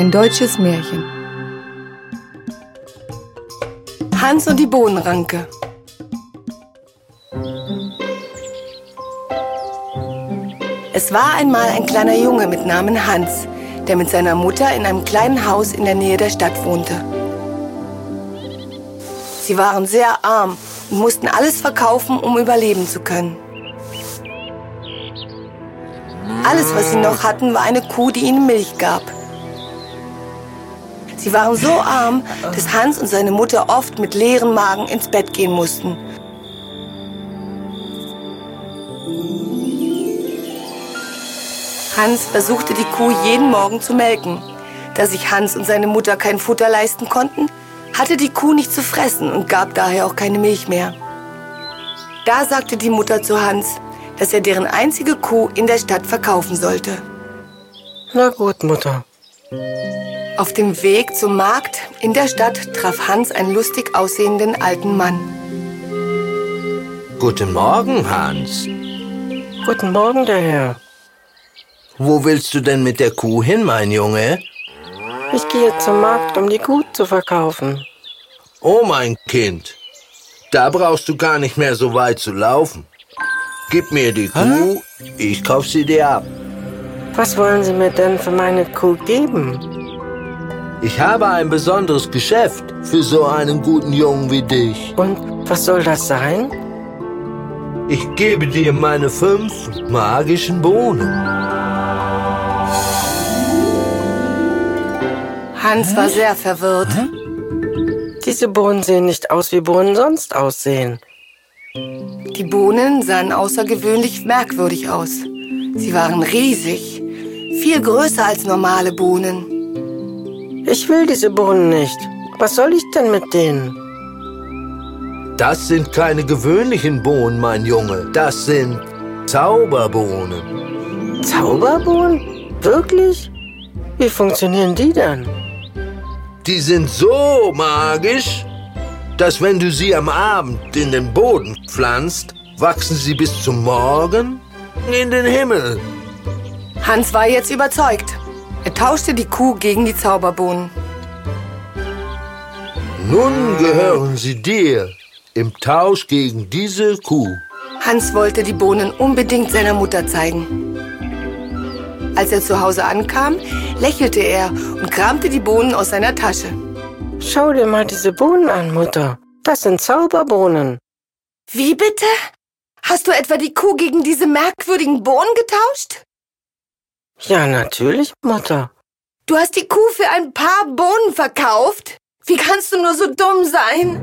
Ein deutsches Märchen. Hans und die Bohnenranke. Es war einmal ein kleiner Junge mit Namen Hans, der mit seiner Mutter in einem kleinen Haus in der Nähe der Stadt wohnte. Sie waren sehr arm und mussten alles verkaufen, um überleben zu können. Alles, was sie noch hatten, war eine Kuh, die ihnen Milch gab. Sie waren so arm, dass Hans und seine Mutter oft mit leeren Magen ins Bett gehen mussten. Hans versuchte die Kuh jeden Morgen zu melken. Da sich Hans und seine Mutter kein Futter leisten konnten, hatte die Kuh nicht zu fressen und gab daher auch keine Milch mehr. Da sagte die Mutter zu Hans, dass er deren einzige Kuh in der Stadt verkaufen sollte. Na gut, Mutter. Auf dem Weg zum Markt in der Stadt traf Hans einen lustig aussehenden alten Mann. Guten Morgen, Hans. Guten Morgen, der Herr. Wo willst du denn mit der Kuh hin, mein Junge? Ich gehe zum Markt, um die Kuh zu verkaufen. Oh, mein Kind. Da brauchst du gar nicht mehr so weit zu laufen. Gib mir die Kuh, ich kauf sie dir ab. Was wollen Sie mir denn für meine Kuh geben? Ich habe ein besonderes Geschäft für so einen guten Jungen wie dich. Und was soll das sein? Ich gebe dir meine fünf magischen Bohnen. Hans war sehr verwirrt. Diese Bohnen sehen nicht aus, wie Bohnen sonst aussehen. Die Bohnen sahen außergewöhnlich merkwürdig aus. Sie waren riesig, viel größer als normale Bohnen. Ich will diese Bohnen nicht. Was soll ich denn mit denen? Das sind keine gewöhnlichen Bohnen, mein Junge. Das sind Zauberbohnen. Zauberbohnen? Wirklich? Wie funktionieren die denn? Die sind so magisch, dass wenn du sie am Abend in den Boden pflanzt, wachsen sie bis zum Morgen in den Himmel. Hans war jetzt überzeugt. Er tauschte die Kuh gegen die Zauberbohnen. Nun gehören sie dir im Tausch gegen diese Kuh. Hans wollte die Bohnen unbedingt seiner Mutter zeigen. Als er zu Hause ankam, lächelte er und kramte die Bohnen aus seiner Tasche. Schau dir mal diese Bohnen an, Mutter. Das sind Zauberbohnen. Wie bitte? Hast du etwa die Kuh gegen diese merkwürdigen Bohnen getauscht? Ja, natürlich, Mutter. Du hast die Kuh für ein paar Bohnen verkauft? Wie kannst du nur so dumm sein?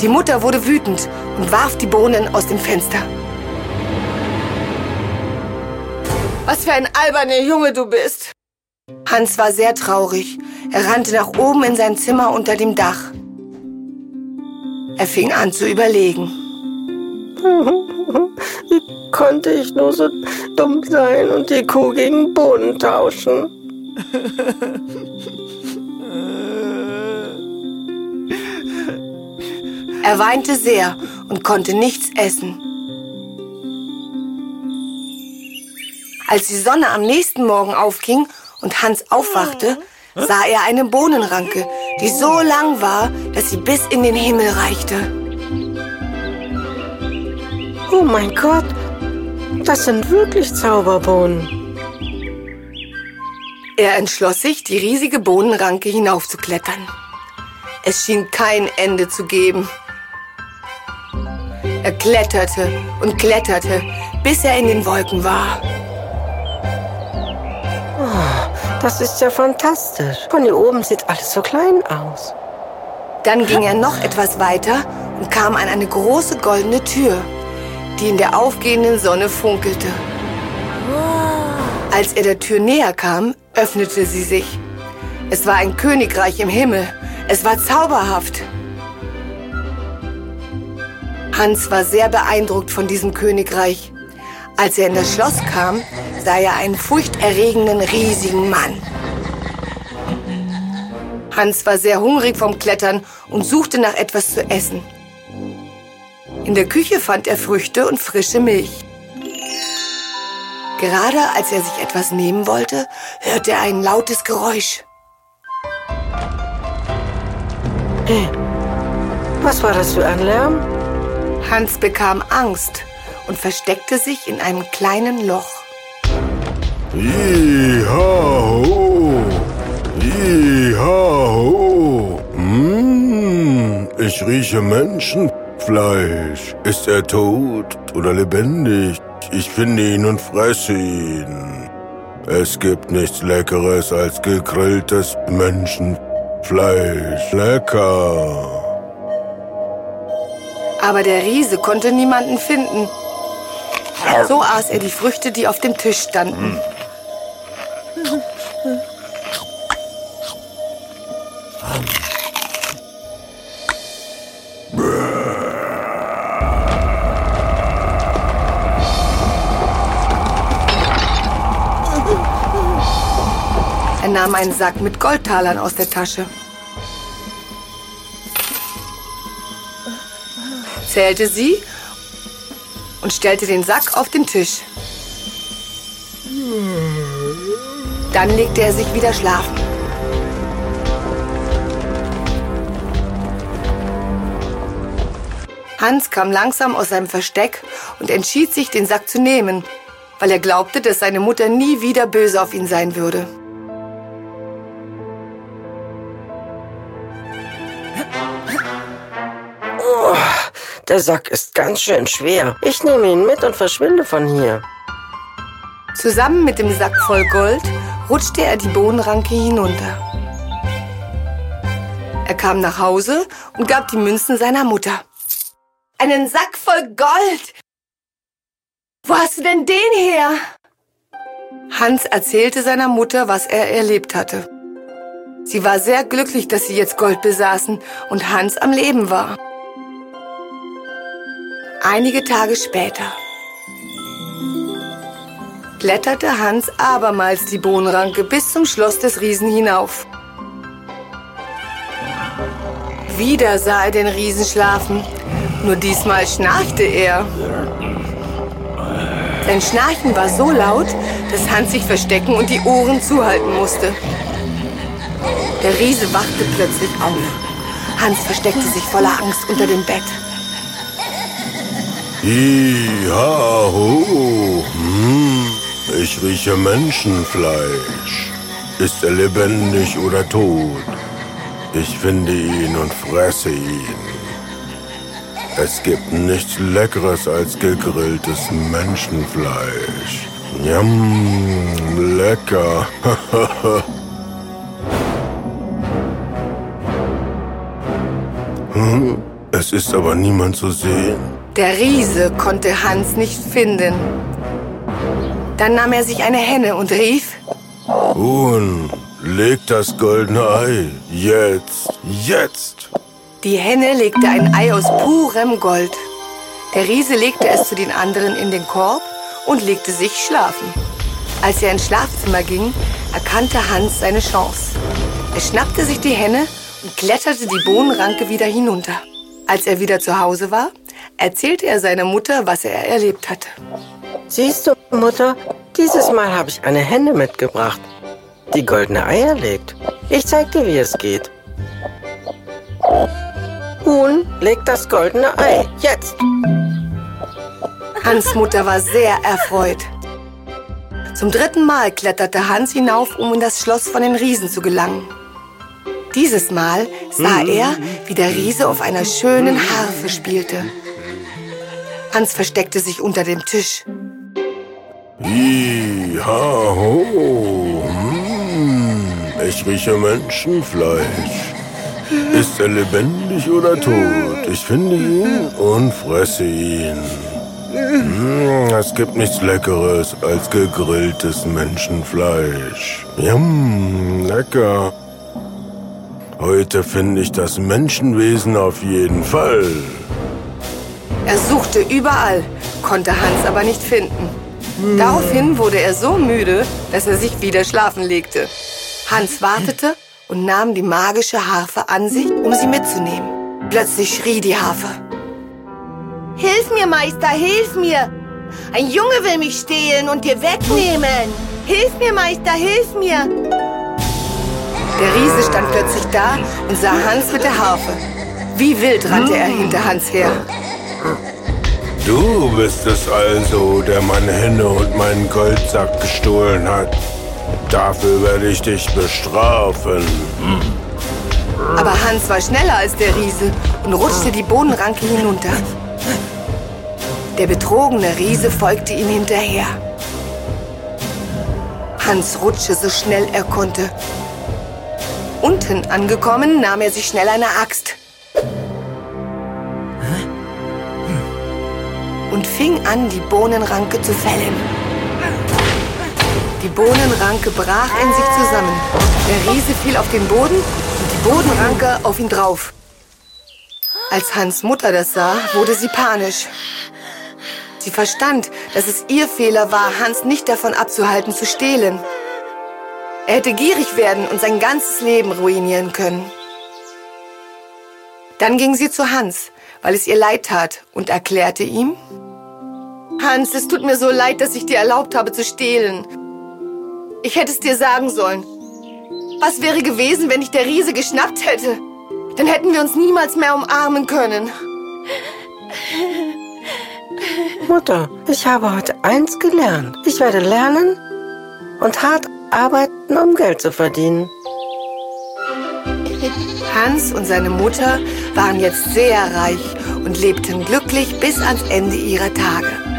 Die Mutter wurde wütend und warf die Bohnen aus dem Fenster. Was für ein alberner Junge du bist. Hans war sehr traurig. Er rannte nach oben in sein Zimmer unter dem Dach. Er fing an zu überlegen. Wie konnte ich nur so dumm sein und die Kuh gegen Bohnen tauschen? Er weinte sehr und konnte nichts essen. Als die Sonne am nächsten Morgen aufging und Hans aufwachte, sah er eine Bohnenranke, die so lang war, dass sie bis in den Himmel reichte. Oh mein Gott, das sind wirklich Zauberbohnen. Er entschloss sich, die riesige Bohnenranke hinaufzuklettern. Es schien kein Ende zu geben. Er kletterte und kletterte, bis er in den Wolken war. Das ist ja fantastisch. Von hier oben sieht alles so klein aus. Dann ging er noch etwas weiter und kam an eine große goldene Tür, die in der aufgehenden Sonne funkelte. Als er der Tür näher kam, öffnete sie sich. Es war ein Königreich im Himmel. Es war zauberhaft. Hans war sehr beeindruckt von diesem Königreich. Als er in das Schloss kam, sah er einen furchterregenden, riesigen Mann. Hans war sehr hungrig vom Klettern und suchte nach etwas zu essen. In der Küche fand er Früchte und frische Milch. Gerade als er sich etwas nehmen wollte, hörte er ein lautes Geräusch. Hey, was war das für ein Lärm? Hans bekam Angst und versteckte sich in einem kleinen Loch. Ihaho! Ihaho! Mmh, ich rieche Menschenfleisch. Ist er tot oder lebendig? Ich finde ihn und fresse ihn. Es gibt nichts Leckeres als gegrilltes Menschenfleisch. Lecker. Aber der Riese konnte niemanden finden. So aß er die Früchte, die auf dem Tisch standen. Er nahm einen Sack mit Goldtalern aus der Tasche. Zählte sie und stellte den Sack auf den Tisch. Dann legte er sich wieder schlafen. Hans kam langsam aus seinem Versteck und entschied sich, den Sack zu nehmen, weil er glaubte, dass seine Mutter nie wieder böse auf ihn sein würde. Der Sack ist ganz schön schwer. Ich nehme ihn mit und verschwinde von hier. Zusammen mit dem Sack voll Gold rutschte er die Bohnenranke hinunter. Er kam nach Hause und gab die Münzen seiner Mutter. Einen Sack voll Gold! Wo hast du denn den her? Hans erzählte seiner Mutter, was er erlebt hatte. Sie war sehr glücklich, dass sie jetzt Gold besaßen und Hans am Leben war. Einige Tage später kletterte Hans abermals die Bohnenranke bis zum Schloss des Riesen hinauf. Wieder sah er den Riesen schlafen, nur diesmal schnarchte er. Sein Schnarchen war so laut, dass Hans sich verstecken und die Ohren zuhalten musste. Der Riese wachte plötzlich auf. Hans versteckte sich voller Angst unter dem Bett. Ihaho! Hm, ich rieche Menschenfleisch. Ist er lebendig oder tot? Ich finde ihn und fresse ihn. Es gibt nichts Leckeres als gegrilltes Menschenfleisch. Yum, lecker. Hm, Es ist aber niemand zu sehen. Der Riese konnte Hans nicht finden. Dann nahm er sich eine Henne und rief, Huhn, leg das goldene Ei. Jetzt, jetzt. die Henne legte ein Ei aus purem Gold. Der Riese legte es zu den anderen in den Korb und legte sich schlafen. Als er ins Schlafzimmer ging, erkannte Hans seine Chance. Er schnappte sich die Henne und kletterte die Bohnenranke wieder hinunter. Als er wieder zu Hause war, erzählte er seiner Mutter, was er erlebt hatte. Siehst du, Mutter, dieses Mal habe ich eine Henne mitgebracht, die goldene Eier legt. Ich zeig dir, wie es geht. Huhn, leg das goldene Ei. Jetzt. Hans Mutter war sehr erfreut. Zum dritten Mal kletterte Hans hinauf, um in das Schloss von den Riesen zu gelangen. Dieses Mal sah er, wie der Riese auf einer schönen Harfe spielte. Hans versteckte sich unter dem Tisch. Ihaho. Hm, ich rieche Menschenfleisch. Ist er lebendig oder tot? Ich finde ihn und fresse ihn. Hm, es gibt nichts Leckeres als gegrilltes Menschenfleisch. Yum, lecker. Heute finde ich das Menschenwesen auf jeden Fall. Er suchte überall, konnte Hans aber nicht finden. Daraufhin wurde er so müde, dass er sich wieder schlafen legte. Hans wartete und nahm die magische Harfe an sich, um sie mitzunehmen. Plötzlich schrie die Harfe. Hilf mir, Meister, hilf mir! Ein Junge will mich stehlen und dir wegnehmen. Hilf mir, Meister, hilf mir. Der Riese stand plötzlich da und sah Hans mit der Harfe. Wie wild rannte er hinter Hans her. Du bist es also, der meine Henne und meinen Goldsack gestohlen hat. Dafür werde ich dich bestrafen. Aber Hans war schneller als der Riese und rutschte die Bohnenranke hinunter. Der betrogene Riese folgte ihm hinterher. Hans rutschte so schnell er konnte. Unten angekommen, nahm er sich schnell eine Axt. Fing an, die Bohnenranke zu fällen. Die Bohnenranke brach in sich zusammen. Der Riese fiel auf den Boden und die Bodenranke auf ihn drauf. Als Hans Mutter das sah, wurde sie panisch. Sie verstand, dass es ihr Fehler war, Hans nicht davon abzuhalten, zu stehlen. Er hätte gierig werden und sein ganzes Leben ruinieren können. Dann ging sie zu Hans, weil es ihr leid tat, und erklärte ihm, Hans, es tut mir so leid, dass ich dir erlaubt habe zu stehlen. Ich hätte es dir sagen sollen. Was wäre gewesen, wenn ich der Riese geschnappt hätte? Dann hätten wir uns niemals mehr umarmen können. Mutter, ich habe heute eins gelernt. Ich werde lernen und hart arbeiten, um Geld zu verdienen. Hans und seine Mutter waren jetzt sehr reich und lebten glücklich bis ans Ende ihrer Tage.